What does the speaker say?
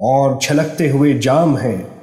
और छलकते हुए जाम हैं।